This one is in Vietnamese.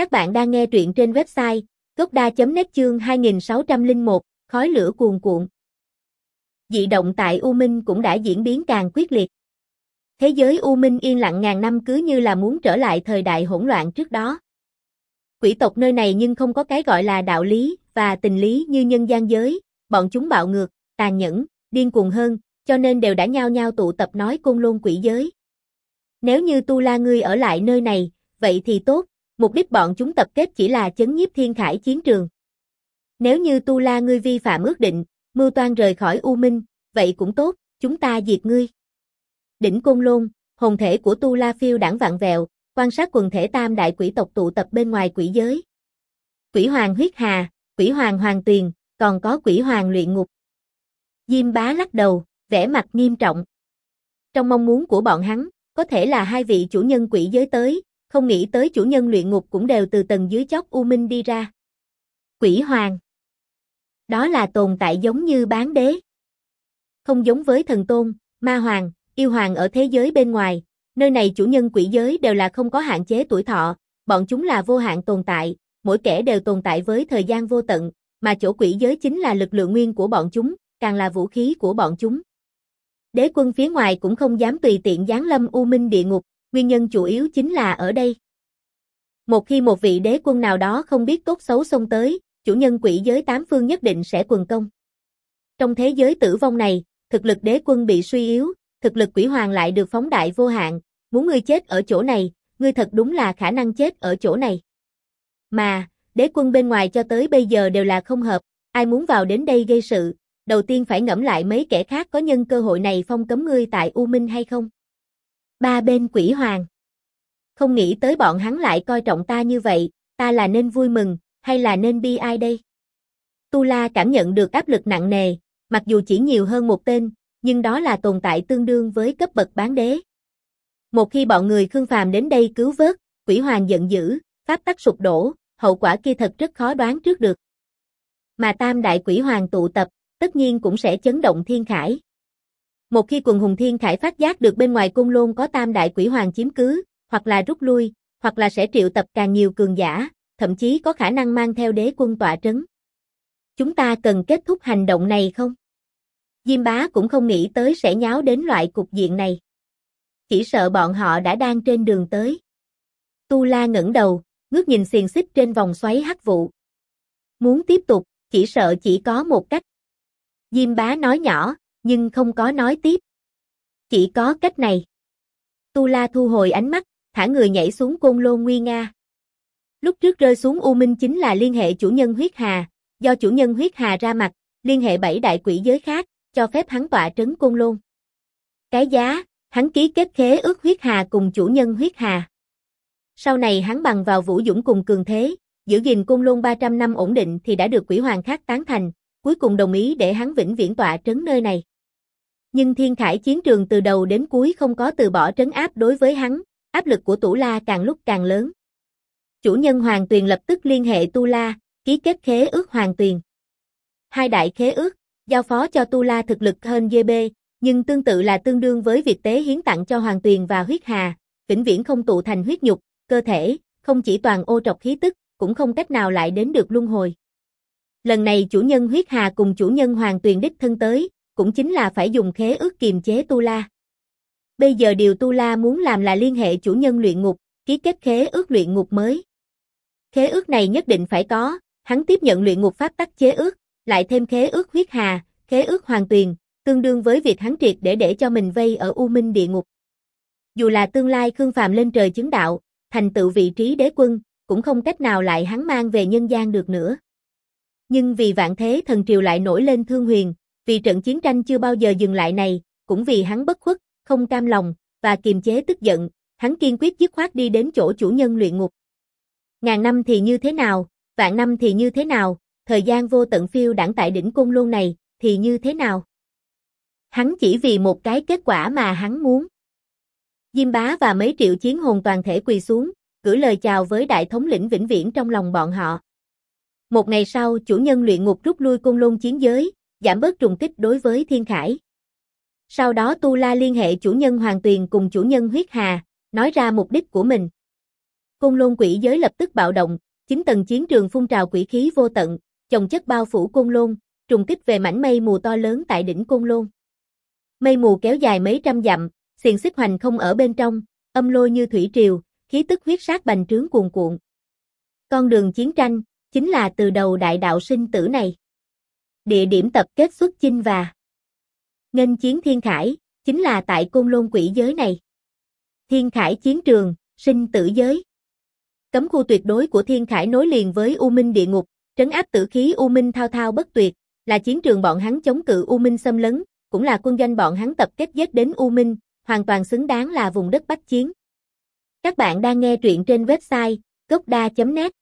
Các bạn đang nghe truyện trên website gocda.net chương 2601, khói lửa cuồn cuộn. Dị động tại U Minh cũng đã diễn biến càng quyết liệt. Thế giới U Minh yên lặng ngàn năm cứ như là muốn trở lại thời đại hỗn loạn trước đó. Quỷ tộc nơi này nhưng không có cái gọi là đạo lý và tình lý như nhân gian giới, bọn chúng bạo ngược, tàn nhẫn, điên cuồng hơn, cho nên đều đã nhao nhao tụ tập nói côn lôn quỷ giới. Nếu như Tu La ngươi ở lại nơi này, vậy thì tốt, mục đích bọn chúng tập kết chỉ là chấn nhiếp thiên khải chiến trường. Nếu như Tu La ngươi vi phạm ước định, mưu toan rời khỏi U Minh, vậy cũng tốt, chúng ta diệt ngươi. Đỉnh Côn Lôn, hồn thể của Tu La phiêu đảng vạn vẹo, quan sát quần thể tam đại quỷ tộc tụ tập bên ngoài quỷ giới. Quỷ hoàng huyết hà, quỷ hoàng hoàng tuyền, còn có quỷ hoàng luyện ngục. Diêm bá lắc đầu, vẻ mặt nghiêm trọng. Trong mong muốn của bọn hắn, có thể là hai vị chủ nhân quỷ giới tới, không nghĩ tới chủ nhân luyện ngục cũng đều từ tầng dưới chót U Minh đi ra. Quỷ hoàng. Đó là tồn tại giống như bán đế. Không giống với thần tôn, ma hoàng, yêu hoàng ở thế giới bên ngoài, nơi này chủ nhân quỷ giới đều là không có hạn chế tuổi thọ, bọn chúng là vô hạn tồn tại, mỗi kẻ đều tồn tại với thời gian vô tận, mà chỗ quỷ giới chính là lực lượng nguyên của bọn chúng, càng là vũ khí của bọn chúng. Đế quân phía ngoài cũng không dám tùy tiện giáng lâm U Minh địa ngục, nguyên nhân chủ yếu chính là ở đây. Một khi một vị đế quân nào đó không biết tốt xấu xông tới, chủ nhân quỷ giới tám phương nhất định sẽ quần công. Trong thế giới tử vong này, thực lực đế quân bị suy yếu, thực lực quỷ hoàng lại được phóng đại vô hạn, muốn ngươi chết ở chỗ này, ngươi thật đúng là khả năng chết ở chỗ này. Mà, đế quân bên ngoài cho tới bây giờ đều là không hợp, ai muốn vào đến đây gây sự, đầu tiên phải ngẫm lại mấy kẻ khác có nhân cơ hội này phong cấm ngươi tại U Minh hay không. Ba bên quỷ hoàng. Không nghĩ tới bọn hắn lại coi trọng ta như vậy, ta là nên vui mừng, hay là nên bi ai đây? Tu La cảm nhận được áp lực nặng nề, mặc dù chỉ nhiều hơn một tên, nhưng đó là tồn tại tương đương với cấp bậc bán đế. Một khi bọn người Khương Phàm đến đây cứu vớt, quỷ hoàng giận dữ, pháp tắc sụp đổ, hậu quả kia thật rất khó đoán trước được. Mà tam đại quỷ hoàng tụ tập, tất nhiên cũng sẽ chấn động thiên khải. Một khi quần hùng thiên khải phát giác được bên ngoài cung lôn có tam đại quỷ hoàng chiếm cứ, hoặc là rút lui, hoặc là sẽ triệu tập càng nhiều cường giả, thậm chí có khả năng mang theo đế quân tọa trấn. Chúng ta cần kết thúc hành động này không? Diêm bá cũng không nghĩ tới sẽ nháo đến loại cục diện này. Chỉ sợ bọn họ đã đang trên đường tới. Tu La ngẩng đầu, ngước nhìn xiềng xích trên vòng xoáy hắc vụ. Muốn tiếp tục, chỉ sợ chỉ có một cách. Diêm bá nói nhỏ, nhưng không có nói tiếp. Chỉ có cách này. Tu La thu hồi ánh mắt, thả người nhảy xuống côn lôn nguy nga. Lúc trước rơi xuống U Minh chính là liên hệ chủ nhân huyết hà, do chủ nhân huyết hà ra mặt, liên hệ bảy đại quỷ giới khác, cho phép hắn tọa trấn côn lôn. Cái giá, hắn ký kết khế ước huyết hà cùng chủ nhân huyết hà. Sau này hắn bằng vào vũ dũng cùng cường thế, giữ gìn côn lôn 300 năm ổn định thì đã được quỷ hoàng khác tán thành, cuối cùng đồng ý để hắn vĩnh viễn tọa trấn nơi này. Nhưng thiên khải chiến trường từ đầu đến cuối không có từ bỏ trấn áp đối với hắn, áp lực của Tủ La càng lúc càng lớn. Chủ nhân Hoàng Tuyền lập tức liên hệ Tu La, ký kết khế ước Hoàng Tuyền. Hai đại khế ước, giao phó cho Tu La thực lực hơn GB, nhưng tương tự là tương đương với việc tế hiến tặng cho Hoàng Tuyền và huyết hà, vĩnh viễn không tụ thành huyết nhục, cơ thể, không chỉ toàn ô trọc khí tức, cũng không cách nào lại đến được luân hồi. Lần này chủ nhân huyết hà cùng chủ nhân Hoàng Tuyền đích thân tới, cũng chính là phải dùng khế ước kiềm chế Tu La. Bây giờ điều Tu La muốn làm là liên hệ chủ nhân luyện ngục, ký kết khế ước luyện ngục mới. Khế ước này nhất định phải có, hắn tiếp nhận luyện ngục pháp tắc chế ước, lại thêm khế ước huyết hà, khế ước hoàng tuyền, tương đương với việc hắn triệt để để cho mình vây ở U Minh địa ngục. Dù là tương lai Khương Phàm lên trời chứng đạo, thành tựu vị trí đế quân, cũng không cách nào lại hắn mang về nhân gian được nữa. Nhưng vì vạn thế thần triều lại nổi lên thương huyền, vì trận chiến tranh chưa bao giờ dừng lại này, cũng vì hắn bất khuất, không cam lòng, và kiềm chế tức giận, hắn kiên quyết dứt khoát đi đến chỗ chủ nhân luyện ngục. Ngàn năm thì như thế nào, vạn năm thì như thế nào, thời gian vô tận phiêu đảng tại đỉnh cung luôn này, thì như thế nào? Hắn chỉ vì một cái kết quả mà hắn muốn. Diêm bá và mấy triệu chiến hồn toàn thể quỳ xuống, gửi lời chào với đại thống lĩnh vĩnh viễn trong lòng bọn họ. Một ngày sau, chủ nhân luyện ngục rút lui cung lôn chiến giới, giảm bớt trùng kích đối với thiên khải. Sau đó Tu La liên hệ chủ nhân Hoàng Tuyền cùng chủ nhân Huyết Hà, nói ra mục đích của mình. Côn Lôn quỷ giới lập tức bạo động, chính tầng chiến trường phun trào quỷ khí vô tận, chồng chất bao phủ Côn Lôn, trùng kích về mảnh mây mù to lớn tại đỉnh Côn Lôn. Mây mù kéo dài mấy trăm dặm, xiềng xích hoành không ở bên trong, âm lôi như thủy triều, khí tức huyết sát bành trướng cuồn cuộn. Con đường chiến tranh, chính là từ đầu đại đạo sinh tử này. Địa điểm tập kết xuất chinh và nghênh chiến thiên khải, chính là tại côn lôn quỷ giới này. Thiên khải chiến trường, sinh tử giới. Cấm khu tuyệt đối của thiên khải nối liền với U Minh địa ngục, trấn áp tử khí U Minh thao thao bất tuyệt, là chiến trường bọn hắn chống cự U Minh xâm lấn, cũng là quân doanh bọn hắn tập kết giết đến U Minh, hoàn toàn xứng đáng là vùng đất bách chiến. Các bạn đang nghe truyện trên website gocda.net